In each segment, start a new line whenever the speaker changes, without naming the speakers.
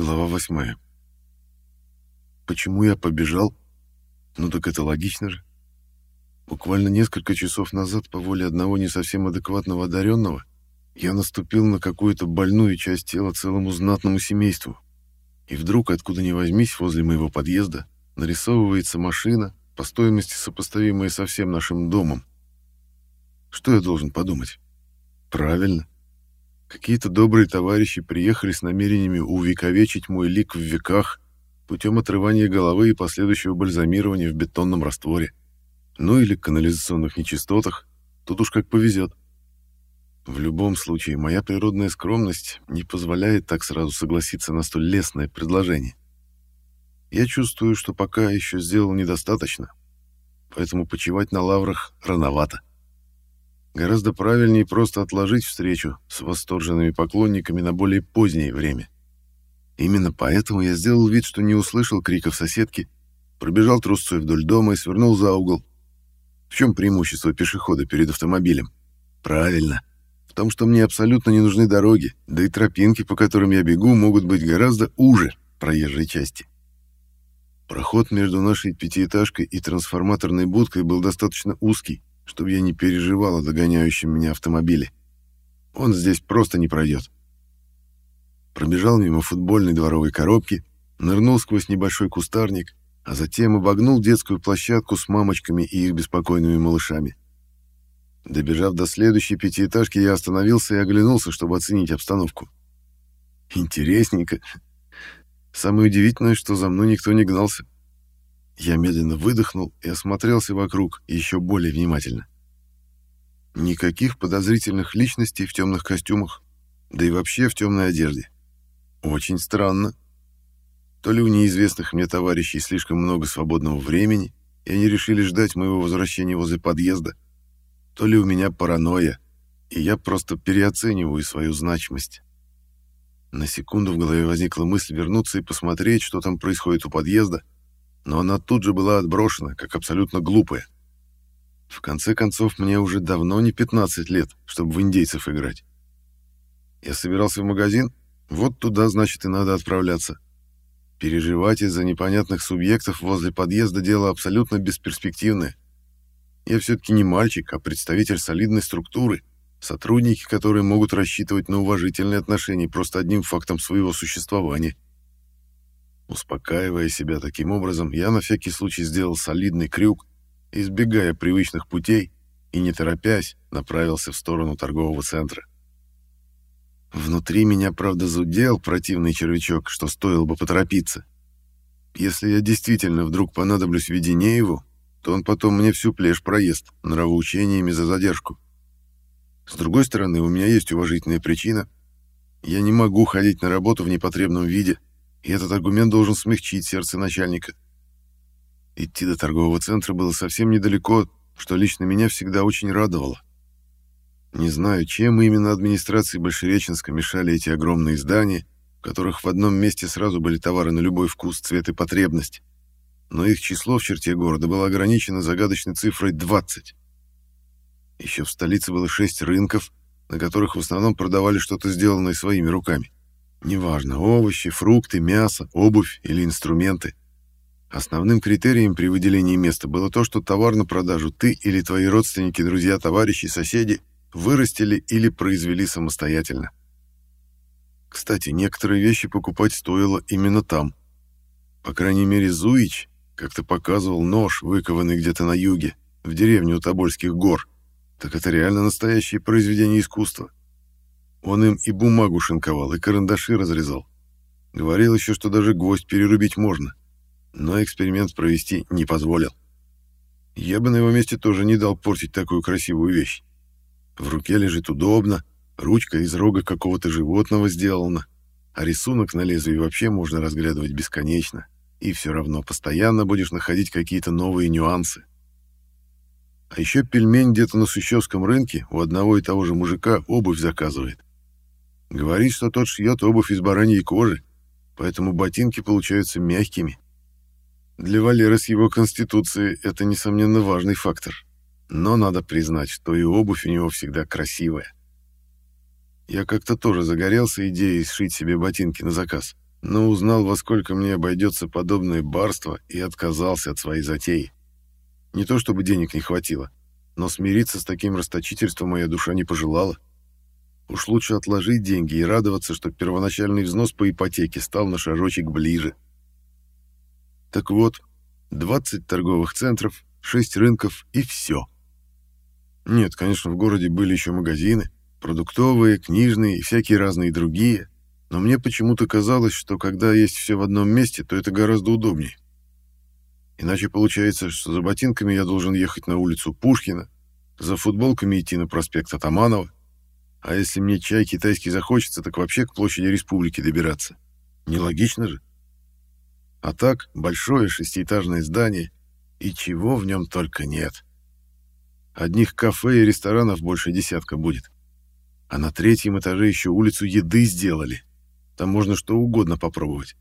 Глава восьмая. Почему я побежал? Ну так это логично же. Буквально несколько часов назад по воле одного не совсем адекватного одаренного я наступил на какую-то больную часть тела целому знатному семейству. И вдруг, откуда ни возьмись, возле моего подъезда нарисовывается машина, по стоимости сопоставимая со всем нашим домом. Что я должен подумать? Правильно. Какие-то добрые товарищи приехали с намерениями увековечить мой лик в веках путем отрывания головы и последующего бальзамирования в бетонном растворе. Ну или канализационных нечистотах. Тут уж как повезет. В любом случае, моя природная скромность не позволяет так сразу согласиться на столь лестное предложение. Я чувствую, что пока еще сделал недостаточно, поэтому почивать на лаврах рановато. Гораздо правильнее просто отложить встречу с восторженными поклонниками на более позднее время. Именно поэтому я сделал вид, что не услышал криков соседки, пробежал трусцой вдоль дома и свернул за угол. В чем преимущество пешехода перед автомобилем? Правильно. В том, что мне абсолютно не нужны дороги, да и тропинки, по которым я бегу, могут быть гораздо уже проезжей части. Проход между нашей пятиэтажкой и трансформаторной будкой был достаточно узкий, чтобы я не переживал о догоняющем меня автомобиле. Он здесь просто не пройдет. Пробежал мимо футбольной дворовой коробки, нырнул сквозь небольшой кустарник, а затем обогнул детскую площадку с мамочками и их беспокойными малышами. Добежав до следующей пятиэтажки, я остановился и оглянулся, чтобы оценить обстановку. Интересненько. Самое удивительное, что за мной никто не гнался. Я медленно выдохнул и осмотрелся вокруг еще более внимательно. Никаких подозрительных личностей в темных костюмах, да и вообще в темной одежде. Очень странно. То ли у неизвестных мне товарищей слишком много свободного времени, и они решили ждать моего возвращения возле подъезда, то ли у меня паранойя, и я просто переоцениваю свою значимость. На секунду в голове возникла мысль вернуться и посмотреть, что там происходит у подъезда, но она тут же была отброшена, как абсолютно глупая. В конце концов, мне уже давно не 15 лет, чтобы в индейцев играть. Я собирался в магазин, вот туда, значит, и надо отправляться. Переживать из-за непонятных субъектов возле подъезда дело абсолютно бесперспективное. Я все-таки не мальчик, а представитель солидной структуры, сотрудники, которые могут рассчитывать на уважительные отношения просто одним фактом своего существования. Успокаивая себя таким образом, я на всякий случай сделал солидный крюк, избегая привычных путей и, не торопясь, направился в сторону торгового центра. Внутри меня, правда, зудел противный червячок, что стоило бы поторопиться. Если я действительно вдруг понадоблюсь Веденееву, то он потом мне всю плешь проест нравоучениями за задержку. С другой стороны, у меня есть уважительная причина. Я не могу ходить на работу в непотребном виде, и этот аргумент должен смягчить сердце начальника. Идти до торгового центра было совсем недалеко, что лично меня всегда очень радовало. Не знаю, чем именно администрации Большереченска мешали эти огромные здания, в которых в одном месте сразу были товары на любой вкус, цвет и потребность но их число в черте города было ограничено загадочной цифрой 20. Еще в столице было шесть рынков, на которых в основном продавали что-то сделанное своими руками. Неважно, овощи, фрукты, мясо, обувь или инструменты. Основным критерием при выделении места было то, что товар на продажу ты или твои родственники, друзья, товарищи, соседи вырастили или произвели самостоятельно. Кстати, некоторые вещи покупать стоило именно там. По крайней мере, Зуич как-то показывал нож, выкованный где-то на юге, в деревне у Тобольских гор. Так это реально настоящее произведение искусства. Он им и бумагу шинковал, и карандаши разрезал. Говорил еще, что даже гвоздь перерубить можно. Но эксперимент провести не позволил. Я бы на его месте тоже не дал портить такую красивую вещь. В руке лежит удобно, ручка из рога какого-то животного сделана, а рисунок на лезвии вообще можно разглядывать бесконечно и все равно постоянно будешь находить какие-то новые нюансы. А еще пельмень где-то на Сущевском рынке у одного и того же мужика обувь заказывает. Говорит, что тот шьет обувь из бараньей кожи, поэтому ботинки получаются мягкими. Для Валеры с его конституцией это, несомненно, важный фактор. Но надо признать, что и обувь у него всегда красивая. Я как-то тоже загорелся идеей сшить себе ботинки на заказ. но узнал, во сколько мне обойдется подобное барство, и отказался от своей затеи. Не то чтобы денег не хватило, но смириться с таким расточительством моя душа не пожелала. Уж лучше отложить деньги и радоваться, что первоначальный взнос по ипотеке стал на шажочек ближе. Так вот, 20 торговых центров, 6 рынков и все. Нет, конечно, в городе были еще магазины, продуктовые, книжные и всякие разные другие, но мне почему-то казалось, что когда есть все в одном месте, то это гораздо удобнее. Иначе получается, что за ботинками я должен ехать на улицу Пушкина, за футболками идти на проспект Атаманова, а если мне чай китайский захочется, так вообще к площади республики добираться. Нелогично же. А так, большое шестиэтажное здание, и чего в нем только нет. Одних кафе и ресторанов больше десятка будет. А на третьем этаже еще улицу еды сделали. Там можно что угодно попробовать.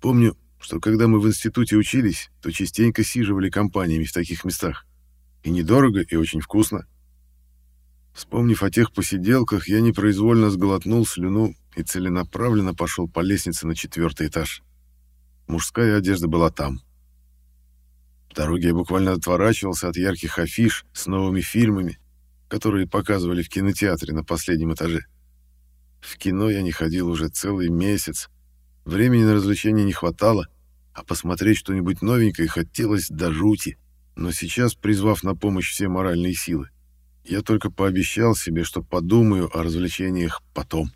Помню, что когда мы в институте учились, то частенько сиживали компаниями в таких местах. И недорого, и очень вкусно. Вспомнив о тех посиделках, я непроизвольно сглотнул слюну и целенаправленно пошел по лестнице на четвертый этаж. Мужская одежда была там. В дороге я буквально отворачивался от ярких афиш с новыми фильмами, которые показывали в кинотеатре на последнем этаже. В кино я не ходил уже целый месяц. Времени на развлечения не хватало, а посмотреть что-нибудь новенькое хотелось до жути. Но сейчас, призвав на помощь все моральные силы, я только пообещал себе, что подумаю о развлечениях потом.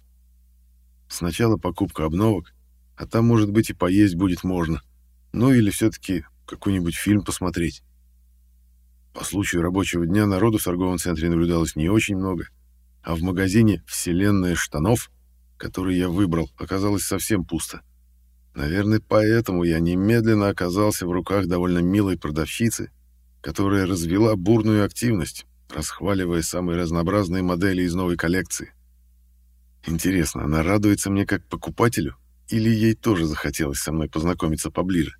Сначала покупка обновок, а там, может быть, и поесть будет можно. Ну или все-таки какой-нибудь фильм посмотреть. По случаю рабочего дня народу в торговом центре наблюдалось не очень много, а в магазине «Вселенная штанов», который я выбрал, оказалось совсем пусто. Наверное, поэтому я немедленно оказался в руках довольно милой продавщицы, которая развела бурную активность, расхваливая самые разнообразные модели из новой коллекции. Интересно, она радуется мне как покупателю, или ей тоже захотелось со мной познакомиться поближе?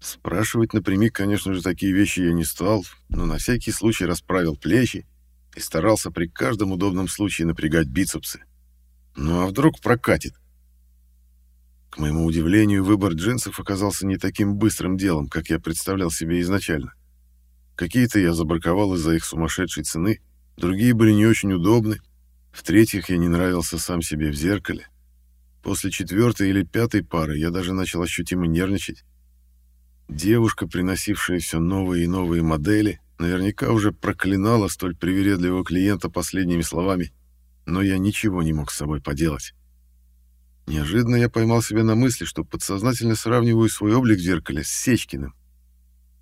Спрашивать напрямик, конечно же, такие вещи я не стал, но на всякий случай расправил плечи и старался при каждом удобном случае напрягать бицепсы. Ну а вдруг прокатит? К моему удивлению, выбор джинсов оказался не таким быстрым делом, как я представлял себе изначально. Какие-то я забраковал из-за их сумасшедшей цены, другие были не очень удобны, в-третьих, я не нравился сам себе в зеркале. После четвертой или пятой пары я даже начал ощутимо нервничать. Девушка, приносившая все новые и новые модели, наверняка уже проклинала столь привередливого клиента последними словами, но я ничего не мог с собой поделать. Неожиданно я поймал себя на мысли, что подсознательно сравниваю свой облик в зеркале с Сечкиным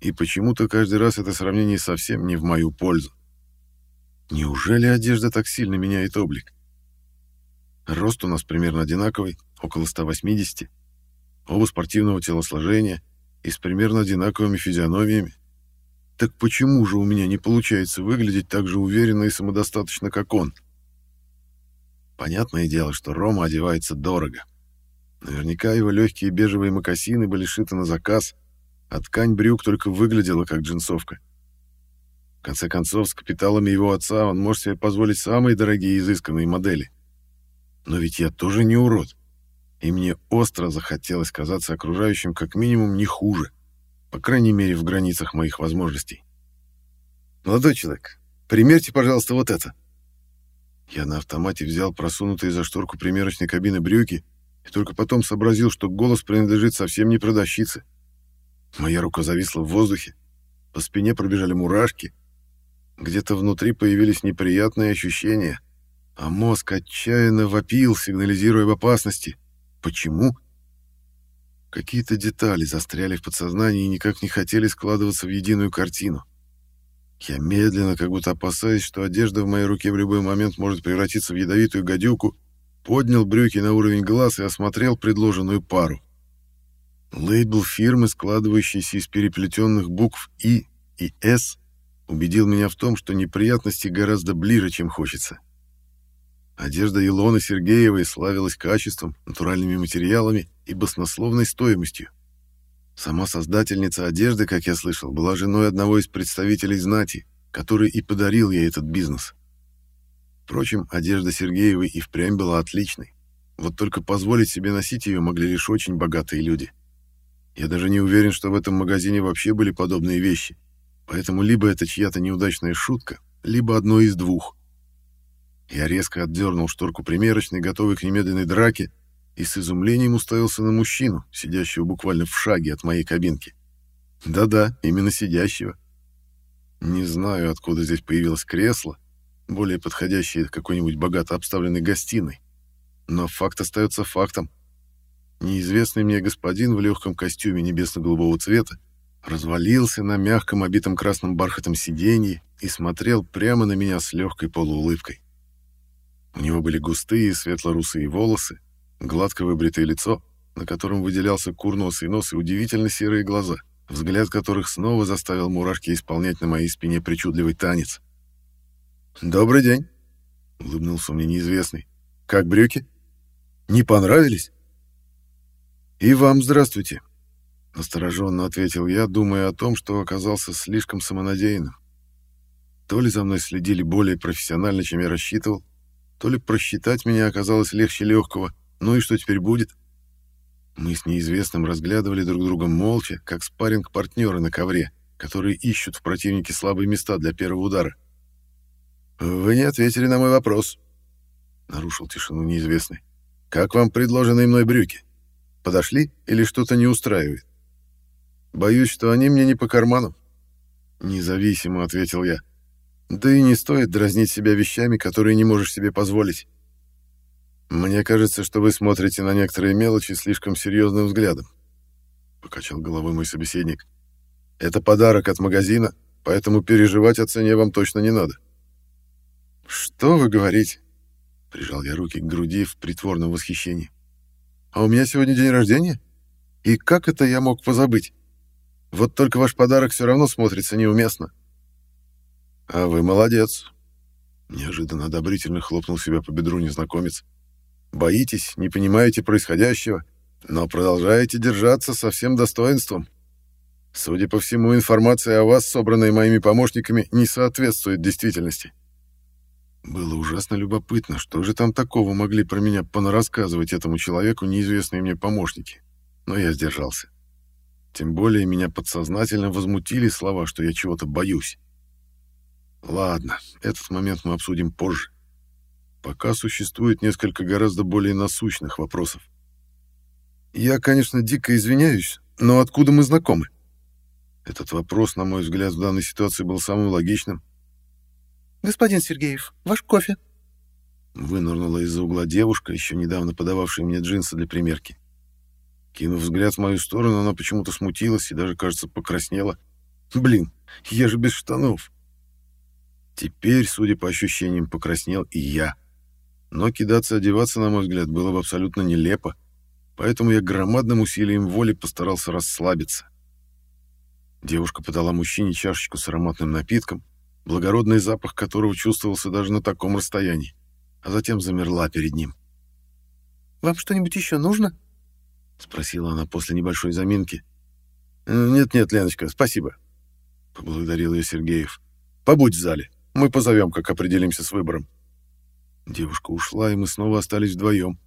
и почему-то каждый раз это сравнение совсем не в мою пользу. Неужели одежда так сильно меняет облик? Рост у нас примерно одинаковый, около 180, оба спортивного телосложения и с примерно одинаковыми физиономиями. Так почему же у меня не получается выглядеть так же уверенно и самодостаточно, как он? Понятное дело, что Рома одевается дорого. Наверняка его легкие бежевые мокасины были шиты на заказ, а ткань брюк только выглядела как джинсовка. В конце концов, с капиталами его отца он может себе позволить самые дорогие и изысканные модели. Но ведь я тоже не урод, и мне остро захотелось казаться окружающим как минимум не хуже, по крайней мере, в границах моих возможностей. «Молодой человек, примерьте, пожалуйста, вот это». Я на автомате взял просунутые за шторку примерочной кабины брюки и только потом сообразил, что голос принадлежит совсем не продавщице. Моя рука зависла в воздухе, по спине пробежали мурашки, где-то внутри появились неприятные ощущения, а мозг отчаянно вопил, сигнализируя об опасности. Почему? Какие-то детали застряли в подсознании и никак не хотели складываться в единую картину. Я медленно, как будто опасаясь, что одежда в моей руке в любой момент может превратиться в ядовитую гадюку, поднял брюки на уровень глаз и осмотрел предложенную пару. Лейбл фирмы, складывающийся из переплетенных букв «И» и «С», убедил меня в том, что неприятности гораздо ближе, чем хочется. Одежда Илоны Сергеевой славилась качеством, натуральными материалами и баснословной стоимостью. Сама создательница одежды, как я слышал, была женой одного из представителей знати, который и подарил ей этот бизнес. Впрочем, одежда Сергеевой и впрямь была отличной. Вот только позволить себе носить ее могли лишь очень богатые люди. Я даже не уверен, что в этом магазине вообще были подобные вещи. Поэтому либо это чья-то неудачная шутка, либо одно из двух. Я резко отдернул шторку примерочной, готовый к немедленной драке, и с изумлением уставился на мужчину, сидящего буквально в шаге от моей кабинки. Да-да, именно сидящего. Не знаю, откуда здесь появилось кресло, более подходящее какой-нибудь богато обставленной гостиной. Но факт остается фактом. Неизвестный мне господин в легком костюме небесно-голубого цвета развалился на мягком, обитом красным бархатом сиденье и смотрел прямо на меня с легкой полуулыбкой. У него были густые светло-русые волосы, гладко выбритое лицо, на котором выделялся курносый нос и удивительно серые глаза, взгляд которых снова заставил мурашки исполнять на моей спине причудливый танец. «Добрый день», — улыбнулся мне неизвестный. «Как брюки? Не понравились?» «И вам здравствуйте», — настороженно ответил я, думая о том, что оказался слишком самонадеянным. То ли за мной следили более профессионально, чем я рассчитывал, то ли просчитать меня оказалось легче легкого. Ну и что теперь будет? Мы с неизвестным разглядывали друг друга молча, как спарринг партнеры на ковре, которые ищут в противнике слабые места для первого удара. «Вы не ответили на мой вопрос», — нарушил тишину неизвестный. «Как вам предложенные мной брюки? Подошли или что-то не устраивает?» Боюсь, что они мне не по карману. Независимо, ответил я. Да и не стоит дразнить себя вещами, которые не можешь себе позволить. Мне кажется, что вы смотрите на некоторые мелочи слишком серьезным взглядом. Покачал головой мой собеседник. Это подарок от магазина, поэтому переживать о цене вам точно не надо. Что вы говорите? Прижал я руки к груди в притворном восхищении. А у меня сегодня день рождения? И как это я мог позабыть? Вот только ваш подарок все равно смотрится неуместно. А вы молодец. Неожиданно одобрительно хлопнул себя по бедру незнакомец. Боитесь, не понимаете происходящего, но продолжаете держаться со всем достоинством. Судя по всему, информация о вас, собранная моими помощниками, не соответствует действительности. Было ужасно любопытно, что же там такого могли про меня понарассказывать этому человеку неизвестные мне помощники. Но я сдержался. Тем более меня подсознательно возмутили слова, что я чего-то боюсь. Ладно, этот момент мы обсудим позже. Пока существует несколько гораздо более насущных вопросов. Я, конечно, дико извиняюсь, но откуда мы знакомы? Этот вопрос, на мой взгляд, в данной ситуации был самым логичным.
«Господин Сергеев, ваш кофе?»
Вынырнула из-за угла девушка, еще недавно подававшая мне джинсы для примерки. Кинув взгляд в мою сторону, она почему-то смутилась и даже, кажется, покраснела. Блин, я же без штанов. Теперь, судя по ощущениям, покраснел и я. Но кидаться одеваться, на мой взгляд, было бы абсолютно нелепо, поэтому я громадным усилием воли постарался расслабиться. Девушка подала мужчине чашечку с ароматным напитком, благородный запах которого чувствовался даже на таком расстоянии, а затем замерла перед ним.
«Вам что-нибудь еще нужно?»
— спросила она после небольшой заминки. «Нет-нет, Леночка, спасибо», — поблагодарил ее Сергеев. «Побудь в зале, мы позовем, как определимся с выбором». Девушка ушла, и мы снова остались вдвоем.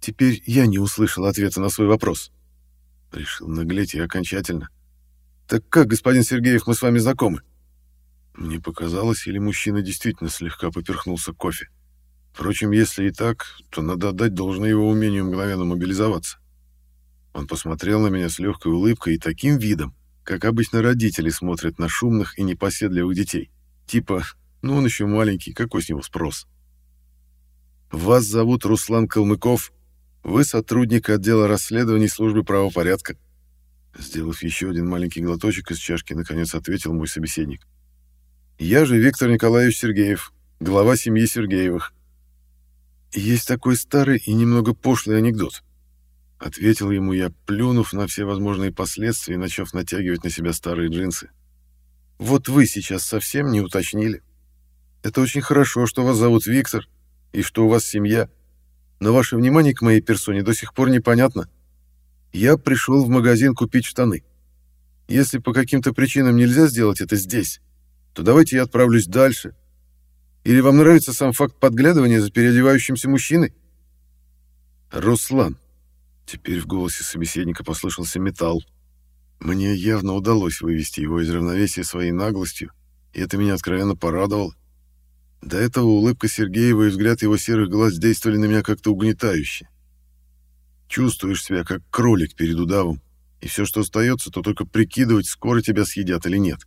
Теперь я не услышал ответа на свой вопрос. Решил наглеть и окончательно. «Так как, господин Сергеев, мы с вами знакомы?» Мне показалось, или мужчина действительно слегка поперхнулся кофе. Впрочем, если и так, то надо отдать должное его умению мгновенно мобилизоваться. Он посмотрел на меня с легкой улыбкой и таким видом, как обычно родители смотрят на шумных и непоседливых детей. Типа, ну он еще маленький, какой с него спрос? Вас зовут Руслан Калмыков. Вы сотрудник отдела расследований службы правопорядка. Сделав еще один маленький глоточек из чашки, наконец ответил мой собеседник. Я же Виктор Николаевич Сергеев, глава семьи Сергеевых. Есть такой старый и немного пошлый анекдот. Ответил ему я, плюнув на все возможные последствия и начав натягивать на себя старые джинсы. Вот вы сейчас совсем не уточнили. Это очень хорошо, что вас зовут Виктор и что у вас семья, но ваше внимание к моей персоне до сих пор непонятно. Я пришел в магазин купить штаны. Если по каким-то причинам нельзя сделать это здесь, то давайте я отправлюсь дальше. Или вам нравится сам факт подглядывания за переодевающимся мужчиной? «Руслан!» Теперь в голосе собеседника послышался металл. Мне явно удалось вывести его из равновесия своей наглостью, и это меня откровенно порадовало. До этого улыбка Сергеева и взгляд его серых глаз действовали на меня как-то угнетающе. Чувствуешь себя как кролик перед удавом, и все, что остается, то только прикидывать, скоро тебя съедят или нет.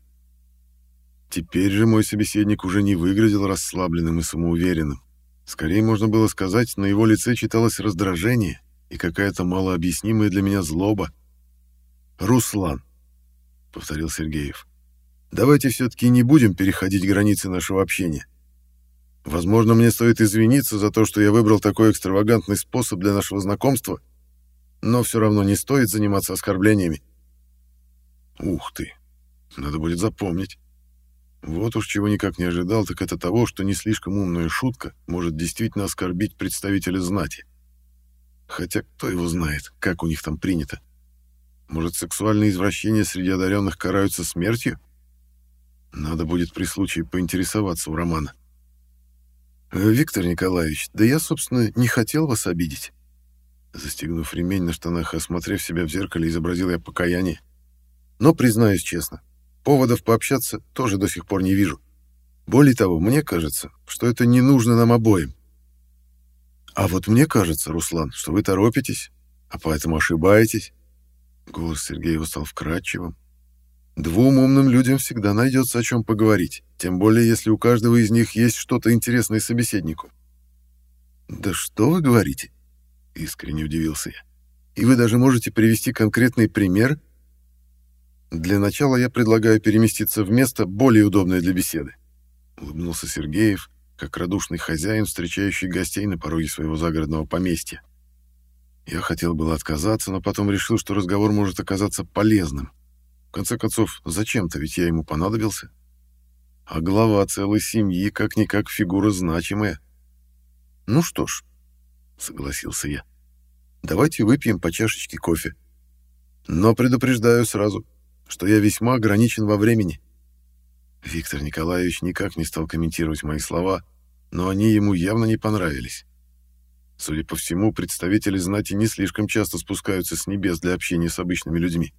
Теперь же мой собеседник уже не выглядел расслабленным и самоуверенным. Скорее можно было сказать, на его лице читалось раздражение и какая-то малообъяснимая для меня злоба. «Руслан», — повторил Сергеев, — «давайте все-таки не будем переходить границы нашего общения. Возможно, мне стоит извиниться за то, что я выбрал такой экстравагантный способ для нашего знакомства, но все равно не стоит заниматься оскорблениями». «Ух ты! Надо будет запомнить». Вот уж чего никак не ожидал, так это того, что не слишком умная шутка может действительно оскорбить представителя знати. Хотя кто его знает, как у них там принято. Может, сексуальные извращения среди одаренных караются смертью? Надо будет при случае поинтересоваться у Романа. «Э, «Виктор Николаевич, да я, собственно, не хотел вас обидеть». Застегнув ремень на штанах и осмотрев себя в зеркале, изобразил я покаяние. «Но, признаюсь честно, поводов пообщаться тоже до сих пор не вижу. Более того, мне кажется, что это не нужно нам обоим. А вот мне кажется, Руслан, что вы торопитесь, а поэтому ошибаетесь. Голос Сергеева стал вкрадчивым. Двум умным людям всегда найдется о чем поговорить, тем более если у каждого из них есть что-то интересное собеседнику. «Да что вы говорите?» — искренне удивился я. «И вы даже можете привести конкретный пример?» «Для начала я предлагаю переместиться в место, более удобное для беседы», — улыбнулся Сергеев, как радушный хозяин, встречающий гостей на пороге своего загородного поместья. Я хотел было отказаться, но потом решил, что разговор может оказаться полезным. В конце концов, зачем-то, ведь я ему понадобился. А глава целой семьи как-никак фигура значимая. Ну что ж, согласился я. Давайте выпьем по чашечке кофе. Но предупреждаю сразу, что я весьма ограничен во времени. Виктор Николаевич никак не стал комментировать мои слова, но они ему явно не понравились. Судя по всему, представители знати не слишком часто спускаются с небес для общения с обычными людьми.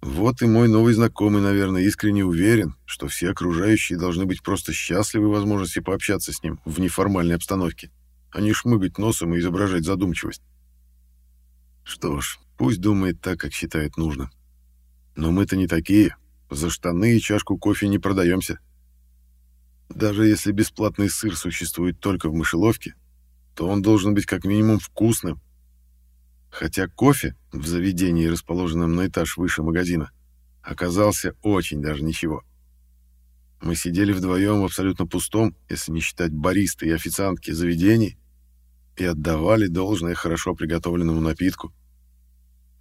Вот и мой новый знакомый, наверное, искренне уверен, что все окружающие должны быть просто счастливы возможности пообщаться с ним в неформальной обстановке, а не шмыгать носом и изображать задумчивость. Что ж, пусть думает так, как считает нужным. Но мы-то не такие, за штаны и чашку кофе не продаемся. Даже если бесплатный сыр существует только в мышеловке, то он должен быть как минимум вкусным. Хотя кофе в заведении, расположенном на этаж выше магазина, оказался очень даже ничего. Мы сидели вдвоем в абсолютно пустом, если не считать бариста и официантки заведений, и отдавали должное хорошо приготовленному напитку.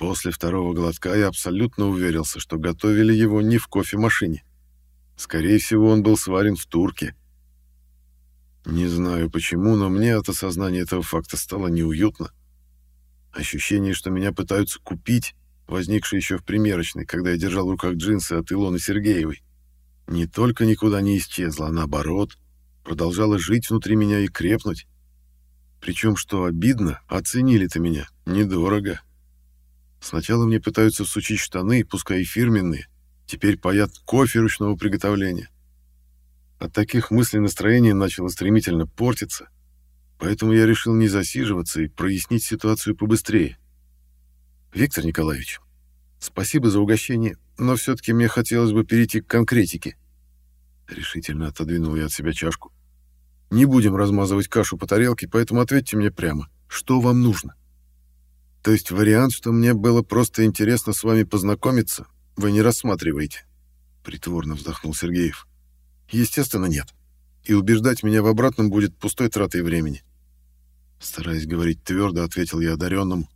После второго глотка я абсолютно уверился, что готовили его не в кофемашине. Скорее всего, он был сварен в турке. Не знаю почему, но мне от осознания этого факта стало неуютно. Ощущение, что меня пытаются купить, возникшее еще в примерочной, когда я держал в руках джинсы от Илоны Сергеевой, не только никуда не исчезло, а наоборот, продолжало жить внутри меня и крепнуть. Причем, что обидно, оценили-то меня недорого. Сначала мне пытаются всучить штаны, пускай и фирменные, теперь паят кофе ручного приготовления. От таких мыслей настроение начало стремительно портиться, поэтому я решил не засиживаться и прояснить ситуацию побыстрее. Виктор Николаевич, спасибо за угощение, но все-таки мне хотелось бы перейти к конкретике. Решительно отодвинул я от себя чашку. Не будем размазывать кашу по тарелке, поэтому ответьте мне прямо, что вам нужно? То есть вариант, что мне было просто интересно с вами познакомиться, вы не рассматриваете? Притворно вздохнул Сергеев. Естественно, нет. И убеждать меня в обратном будет пустой тратой времени. Стараясь говорить твердо, ответил я одаренному.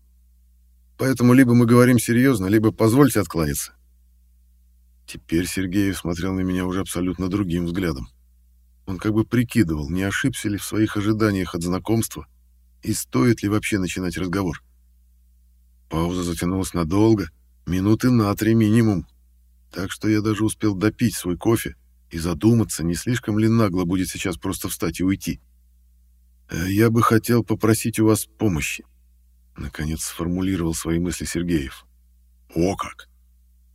Поэтому либо мы говорим серьезно, либо позвольте откланяться. Теперь Сергеев смотрел на меня уже абсолютно другим взглядом. Он как бы прикидывал, не ошибся ли в своих ожиданиях от знакомства и стоит ли вообще начинать разговор. Пауза затянулась надолго, минуты на три минимум, так что я даже успел допить свой кофе и задуматься, не слишком ли нагло будет сейчас просто встать и уйти. Э, «Я бы хотел попросить у вас помощи», Наконец сформулировал свои мысли Сергеев. О как!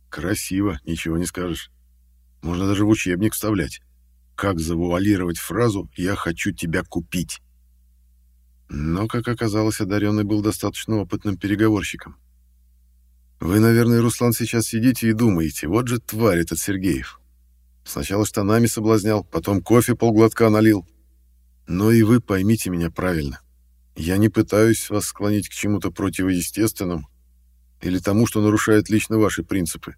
Красиво, ничего не скажешь. Можно даже в учебник вставлять. Как завуалировать фразу «я хочу тебя купить». Но, как оказалось, одаренный был достаточно опытным переговорщиком. Вы, наверное, Руслан, сейчас сидите и думаете, вот же тварь этот Сергеев. Сначала штанами соблазнял, потом кофе полглотка налил. Но и вы поймите меня правильно. Я не пытаюсь вас склонить к чему-то противоестественному или тому, что нарушает лично ваши принципы.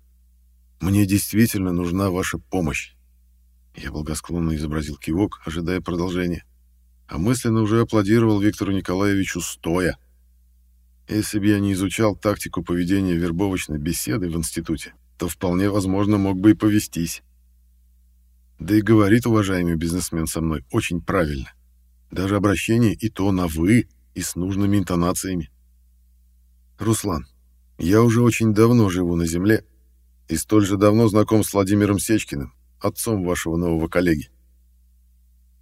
Мне действительно нужна ваша помощь. Я благосклонно изобразил кивок, ожидая продолжения а мысленно уже аплодировал Виктору Николаевичу стоя. Если бы я не изучал тактику поведения вербовочной беседы в институте, то вполне возможно мог бы и повестись. Да и говорит уважаемый бизнесмен со мной очень правильно. Даже обращение и то на «вы» и с нужными интонациями. Руслан, я уже очень давно живу на Земле и столь же давно знаком с Владимиром Сечкиным, отцом вашего нового коллеги.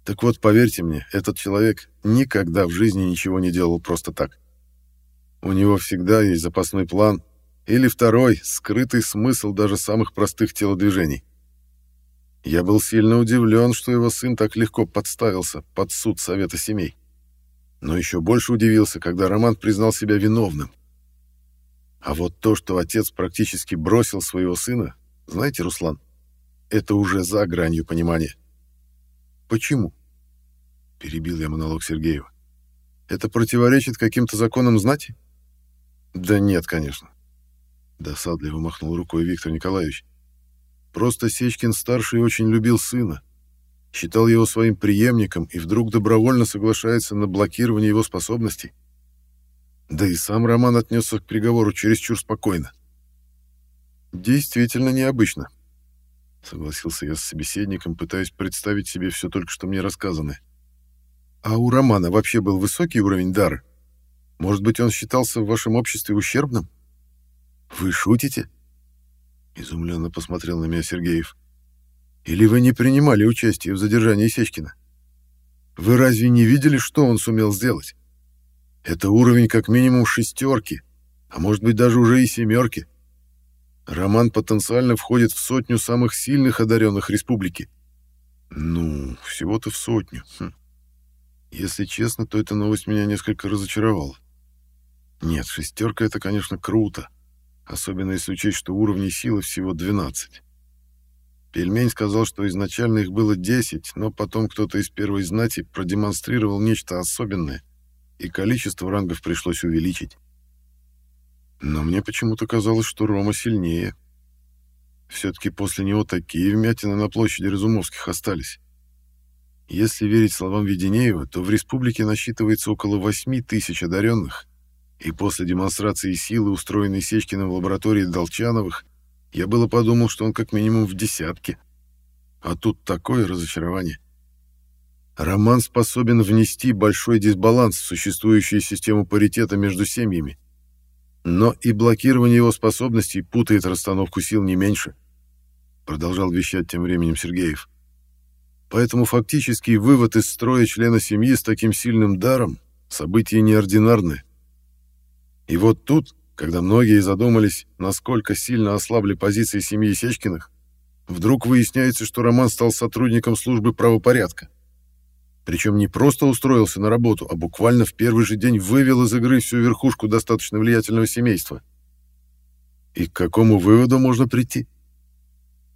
Так вот, поверьте мне, этот человек никогда в жизни ничего не делал просто так. У него всегда есть запасной план или второй, скрытый смысл даже самых простых телодвижений. Я был сильно удивлен, что его сын так легко подставился под суд Совета семей. Но еще больше удивился, когда Роман признал себя виновным. А вот то, что отец практически бросил своего сына, знаете, Руслан, это уже за гранью понимания. Почему? Перебил я монолог Сергеева. Это противоречит каким-то законам знати? Да нет, конечно. Досадливо махнул рукой Виктор Николаевич. Просто Сечкин-старший очень любил сына, считал его своим преемником и вдруг добровольно соглашается на блокирование его способностей. Да и сам Роман отнесся к приговору чересчур спокойно. Действительно необычно, Согласился я с собеседником, пытаясь представить себе все только что мне рассказанное. А у Романа вообще был высокий уровень дара? Может быть, он считался в вашем обществе ущербным? Вы шутите? Изумленно посмотрел на меня Сергеев. Или вы не принимали участие в задержании Сечкина? Вы разве не видели, что он сумел сделать? Это уровень как минимум шестерки, а может быть даже уже и семерки. Роман потенциально входит в сотню самых сильных одаренных республики. Ну, всего-то в сотню. Хм. Если честно, то эта новость меня несколько разочаровала. Нет, шестерка — это, конечно, круто. Особенно если учесть, что уровней силы всего 12. Пельмень сказал, что изначально их было 10, но потом кто-то из первой знати продемонстрировал нечто особенное, и количество рангов пришлось увеличить. Но мне почему-то казалось, что Рома сильнее. Все-таки после него такие вмятины на площади Разумовских остались. Если верить словам Веденеева, то в республике насчитывается около 8 тысяч одаренных, и после демонстрации силы, устроенной Сечкиным в лаборатории Долчановых, я было подумал, что он как минимум в десятке. А тут такое разочарование. Роман способен внести большой дисбаланс в существующую систему паритета между семьями, но и блокирование его способностей путает расстановку сил не меньше, продолжал вещать тем временем Сергеев. Поэтому фактический вывод из строя члена семьи с таким сильным даром — событие неординарное. И вот тут, когда многие задумались, насколько сильно ослабли позиции семьи Сечкиных, вдруг выясняется, что Роман стал сотрудником службы правопорядка. Причем не просто устроился на работу, а буквально в первый же день вывел из игры всю верхушку достаточно влиятельного семейства. И к какому выводу можно прийти?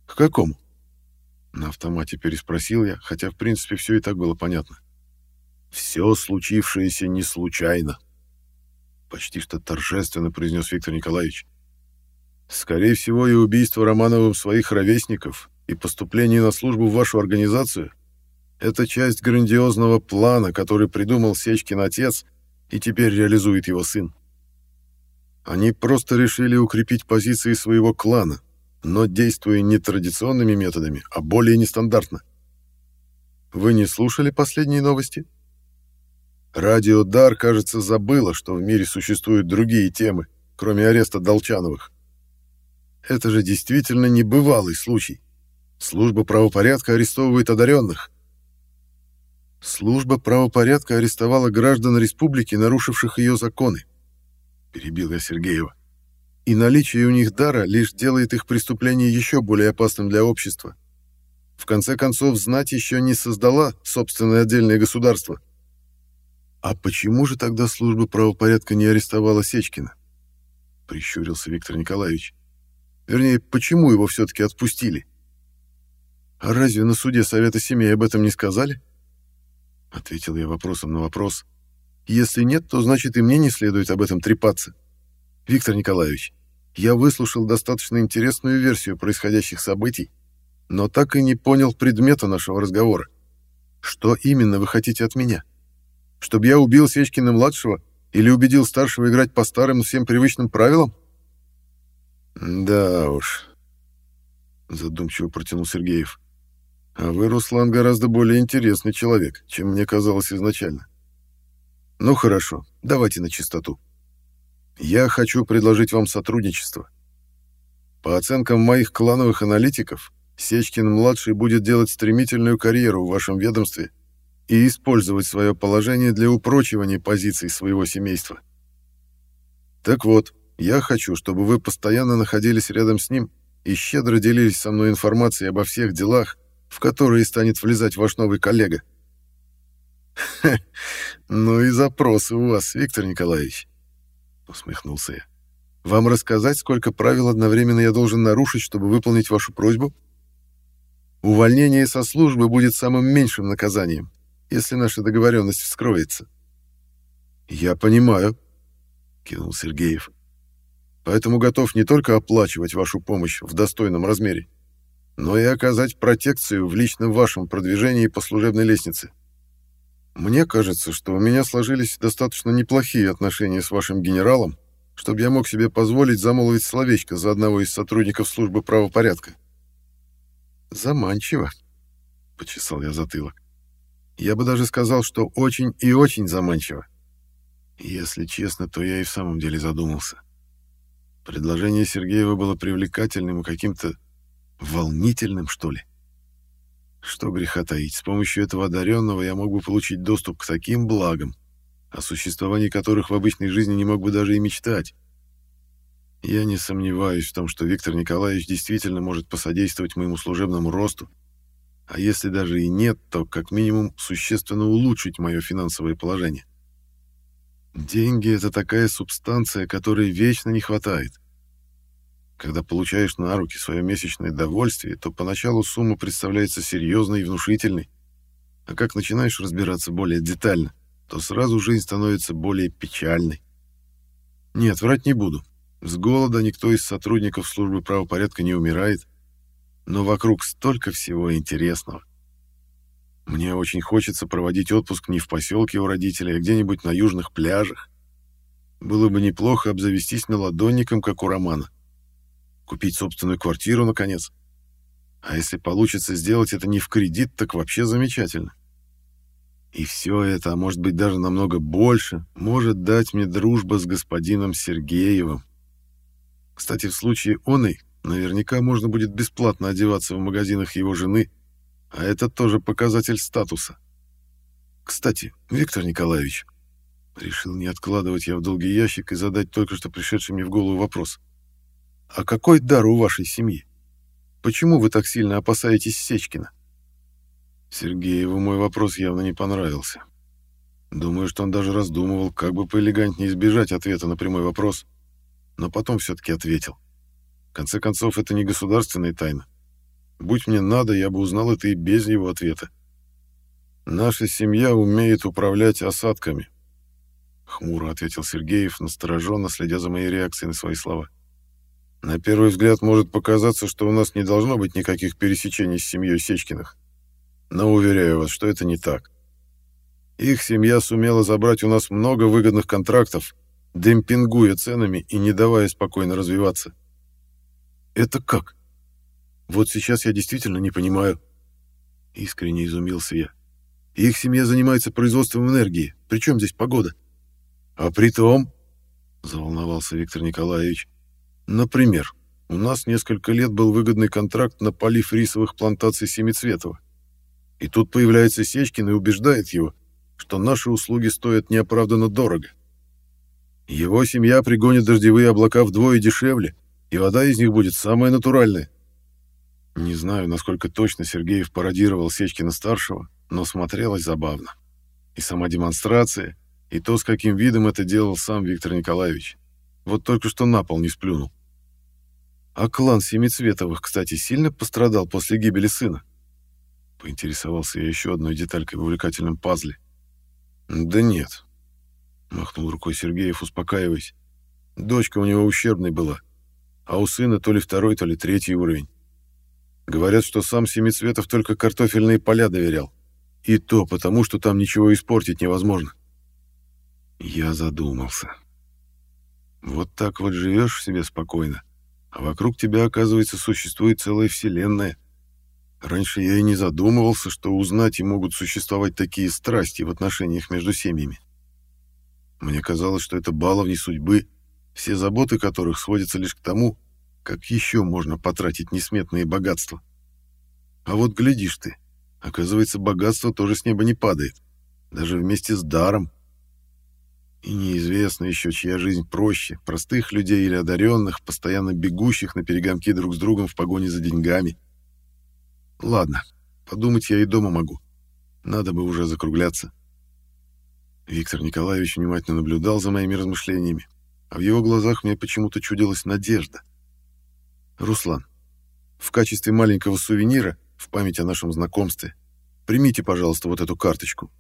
К какому? На автомате переспросил я, хотя в принципе все и так было понятно. Все случившееся не случайно. Почти что торжественно произнес Виктор Николаевич. Скорее всего, и убийство Романовым своих ровесников, и поступление на службу в вашу организацию — это часть грандиозного плана, который придумал Сечкин отец и теперь реализует его сын. Они просто решили укрепить позиции своего клана, но действуя не традиционными методами, а более нестандартно. Вы не слушали последние новости? Радио Дар, кажется, забыло, что в мире существуют другие темы, кроме ареста Долчановых. Это же действительно небывалый случай. Служба правопорядка арестовывает одаренных, Служба правопорядка арестовала граждан республики, нарушивших ее законы. перебил я Сергеева. И наличие у них дара лишь делает их преступление еще более опасным для общества. В конце концов, знать еще не создала собственное отдельное государство. А почему же тогда служба правопорядка не арестовала Сечкина? Прищурился Виктор Николаевич. Вернее, почему его все-таки отпустили? А разве на суде Совета Семей об этом не сказали? Ответил я вопросом на вопрос. Если нет, то значит и мне не следует об этом трепаться. Виктор Николаевич, я выслушал достаточно интересную версию происходящих событий, но так и не понял предмета нашего разговора. Что именно вы хотите от меня? Чтобы я убил Сечкина-младшего или убедил старшего играть по старым всем привычным правилам? Да уж, задумчиво протянул Сергеев. А вы, Руслан, гораздо более интересный человек, чем мне казалось изначально. Ну хорошо, давайте на чистоту. Я хочу предложить вам сотрудничество. По оценкам моих клановых аналитиков, Сечкин-младший будет делать стремительную карьеру в вашем ведомстве и использовать свое положение для упрочивания позиций своего семейства. Так вот, я хочу, чтобы вы постоянно находились рядом с ним и щедро делились со мной информацией обо всех делах, в которые станет влезать ваш новый коллега. ну и запросы у вас, Виктор Николаевич, усмехнулся я. Вам рассказать, сколько правил одновременно я должен нарушить, чтобы выполнить вашу просьбу? Увольнение со службы будет самым меньшим наказанием, если наша договоренность вскроется. Я понимаю, кивнул Сергеев. Поэтому готов не только оплачивать вашу помощь в достойном размере, но и оказать протекцию в личном вашем продвижении по служебной лестнице. Мне кажется, что у меня сложились достаточно неплохие отношения с вашим генералом, чтобы я мог себе позволить замолвить словечко за одного из сотрудников службы правопорядка. Заманчиво, почесал я затылок. Я бы даже сказал, что очень и очень заманчиво. Если честно, то я и в самом деле задумался. Предложение Сергеева было привлекательным и каким-то волнительным, что ли. Что греха таить, с помощью этого одаренного я мог бы получить доступ к таким благам, о существовании которых в обычной жизни не мог бы даже и мечтать. Я не сомневаюсь в том, что Виктор Николаевич действительно может посодействовать моему служебному росту, а если даже и нет, то как минимум существенно улучшить мое финансовое положение. Деньги — это такая субстанция, которой вечно не хватает. Когда получаешь на руки свое месячное довольствие, то поначалу сумма представляется серьезной и внушительной. А как начинаешь разбираться более детально, то сразу жизнь становится более печальной. Нет, врать не буду. С голода никто из сотрудников службы правопорядка не умирает, но вокруг столько всего интересного. Мне очень хочется проводить отпуск не в поселке у родителей, а где-нибудь на южных пляжах. Было бы неплохо обзавестись наладонником, как у Романа. Купить собственную квартиру, наконец. А если получится сделать это не в кредит, так вообще замечательно. И все это, а может быть даже намного больше, может дать мне дружба с господином Сергеевым. Кстати, в случае оной, наверняка можно будет бесплатно одеваться в магазинах его жены, а это тоже показатель статуса. Кстати, Виктор Николаевич, решил не откладывать я в долгий ящик и задать только что пришедший мне в голову вопрос. А какой дар у вашей семьи? Почему вы так сильно опасаетесь Сечкина? Сергееву мой вопрос явно не понравился. Думаю, что он даже раздумывал, как бы поэлегантнее избежать ответа на прямой вопрос, но потом все-таки ответил. В конце концов, это не государственная тайна. Будь мне надо, я бы узнал это и без его ответа. Наша семья умеет управлять осадками. Хмуро ответил Сергеев, настороженно следя за моей реакцией на свои слова. На первый взгляд может показаться, что у нас не должно быть никаких пересечений с семьей Сечкиных. Но уверяю вас, что это не так. Их семья сумела забрать у нас много выгодных контрактов, демпингуя ценами и не давая спокойно развиваться. Это как? Вот сейчас я действительно не понимаю. Искренне изумился я. Их семья занимается производством энергии. Причем здесь погода? А при том, заволновался Виктор Николаевич, Например, у нас несколько лет был выгодный контракт на полив рисовых плантаций Семицветова. И тут появляется Сечкин и убеждает его, что наши услуги стоят неоправданно дорого. Его семья пригонит дождевые облака вдвое дешевле, и вода из них будет самая натуральная. Не знаю, насколько точно Сергеев пародировал Сечкина-старшего, но смотрелось забавно. И сама демонстрация, и то, с каким видом это делал сам Виктор Николаевич. Вот только что на пол не сплюнул. А клан Семицветовых, кстати, сильно пострадал после гибели сына? Поинтересовался я еще одной деталькой в увлекательном пазле. Да нет. Махнул рукой Сергеев, успокаиваясь. Дочка у него ущербной была, а у сына то ли второй, то ли третий уровень. Говорят, что сам Семицветов только картофельные поля доверял. И то потому, что там ничего испортить невозможно. Я задумался. Вот так вот живешь себе спокойно, а вокруг тебя, оказывается, существует целая вселенная. Раньше я и не задумывался, что узнать и могут существовать такие страсти в отношениях между семьями. Мне казалось, что это баловни судьбы, все заботы которых сводятся лишь к тому, как еще можно потратить несметные богатства. А вот глядишь ты, оказывается, богатство тоже с неба не падает, даже вместе с даром. И неизвестно еще, чья жизнь проще, простых людей или одаренных, постоянно бегущих на перегонки друг с другом в погоне за деньгами. Ладно, подумать я и дома могу. Надо бы уже закругляться. Виктор Николаевич внимательно наблюдал за моими размышлениями, а в его глазах мне почему-то чудилась надежда. «Руслан, в качестве маленького сувенира, в память о нашем знакомстве, примите, пожалуйста, вот эту карточку.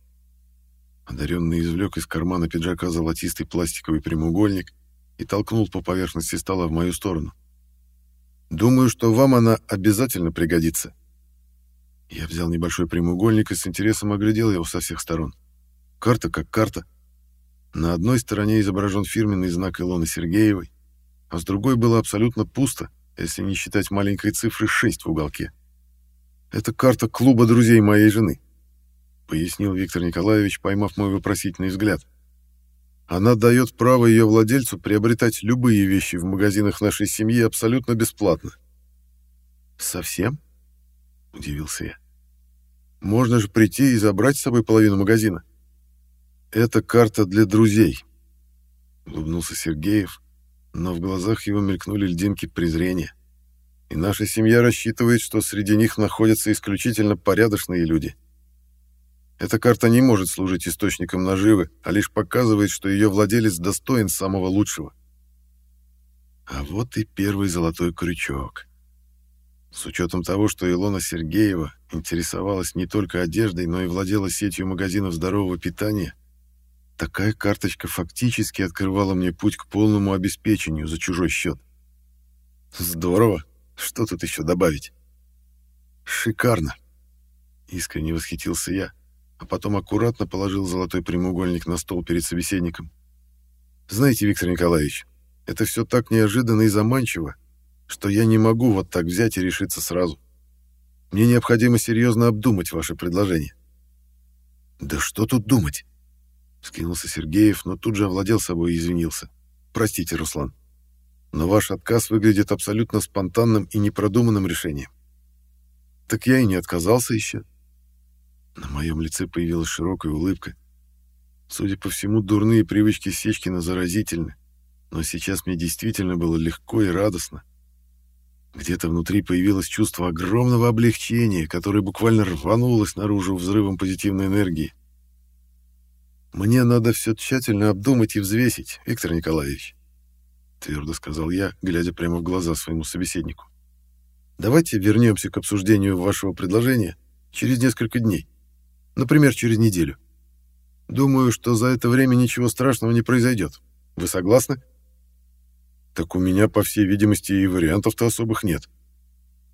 Одаренный извлек из кармана пиджака золотистый пластиковый прямоугольник и толкнул по поверхности стола в мою сторону. «Думаю, что вам она обязательно пригодится». Я взял небольшой прямоугольник и с интересом оглядел его со всех сторон. Карта как карта. На одной стороне изображен фирменный знак Илоны Сергеевой, а с другой было абсолютно пусто, если не считать маленькой цифры 6 в уголке. Это карта клуба друзей моей жены. — пояснил Виктор Николаевич, поймав мой вопросительный взгляд. «Она дает право ее владельцу приобретать любые вещи в магазинах нашей семьи абсолютно бесплатно». «Совсем?» — удивился я. «Можно же прийти и забрать с собой половину магазина». «Это карта для друзей», — улыбнулся Сергеев, но в глазах его мелькнули льдинки презрения. «И наша семья рассчитывает, что среди них находятся исключительно порядочные люди». Эта карта не может служить источником наживы, а лишь показывает, что ее владелец достоин самого лучшего. А вот и первый золотой крючок. С учетом того, что Илона Сергеева интересовалась не только одеждой, но и владела сетью магазинов здорового питания, такая карточка фактически открывала мне путь к полному обеспечению за чужой счет. Здорово. Что тут еще добавить? Шикарно. Искренне восхитился я а потом аккуратно положил золотой прямоугольник на стол перед собеседником. «Знаете, Виктор Николаевич, это все так неожиданно и заманчиво, что я не могу вот так взять и решиться сразу. Мне необходимо серьезно обдумать ваше предложение». «Да что тут думать?» — скинулся Сергеев, но тут же овладел собой и извинился. «Простите, Руслан, но ваш отказ выглядит абсолютно спонтанным и непродуманным решением». «Так я и не отказался еще», на моем лице появилась широкая улыбка. Судя по всему, дурные привычки Сечкина заразительны, но сейчас мне действительно было легко и радостно. Где-то внутри появилось чувство огромного облегчения, которое буквально рванулось наружу взрывом позитивной энергии. «Мне надо все тщательно обдумать и взвесить, Виктор Николаевич», — твердо сказал я, глядя прямо в глаза своему собеседнику. «Давайте вернемся к обсуждению вашего предложения через несколько дней. Например, через неделю. Думаю, что за это время ничего страшного не произойдет. Вы согласны? Так у меня, по всей видимости, и вариантов-то особых нет.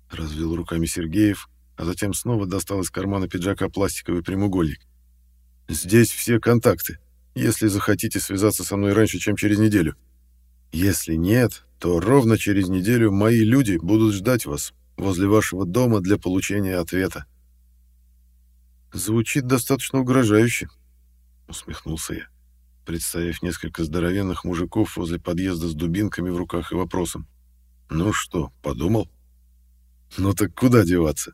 Развел руками Сергеев, а затем снова достал из кармана пиджака пластиковый прямоугольник. Здесь все контакты, если захотите связаться со мной раньше, чем через неделю. Если нет, то ровно через неделю мои люди будут ждать вас возле вашего дома для получения ответа. Звучит достаточно угрожающе, усмехнулся я, представив несколько здоровенных мужиков возле подъезда с дубинками в руках и вопросом. Ну что, подумал? Ну так куда деваться?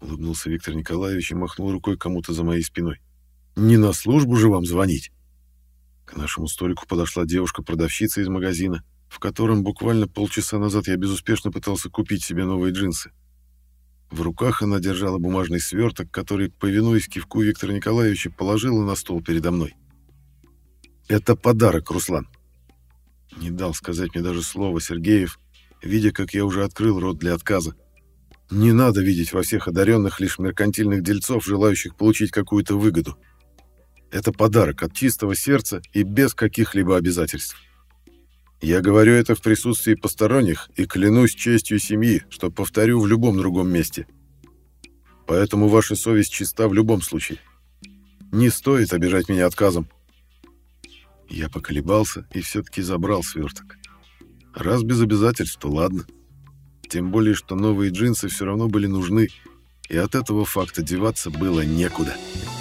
Улыбнулся Виктор Николаевич и махнул рукой кому-то за моей спиной. Не на службу же вам звонить. К нашему столику подошла девушка-продавщица из магазина, в котором буквально полчаса назад я безуспешно пытался купить себе новые джинсы. В руках она держала бумажный сверток, который, повинуясь кивку Виктора Николаевича, положила на стол передо мной. «Это подарок, Руслан!» Не дал сказать мне даже слова Сергеев, видя, как я уже открыл рот для отказа. Не надо видеть во всех одаренных лишь меркантильных дельцов, желающих получить какую-то выгоду. Это подарок от чистого сердца и без каких-либо обязательств. Я говорю это в присутствии посторонних и клянусь честью семьи, что повторю в любом другом месте. Поэтому ваша совесть чиста в любом случае. Не стоит обижать меня отказом. Я поколебался и все-таки забрал сверток. Раз без обязательств, то ладно. Тем более, что новые джинсы все равно были нужны, и от этого факта деваться было некуда. «Некуда».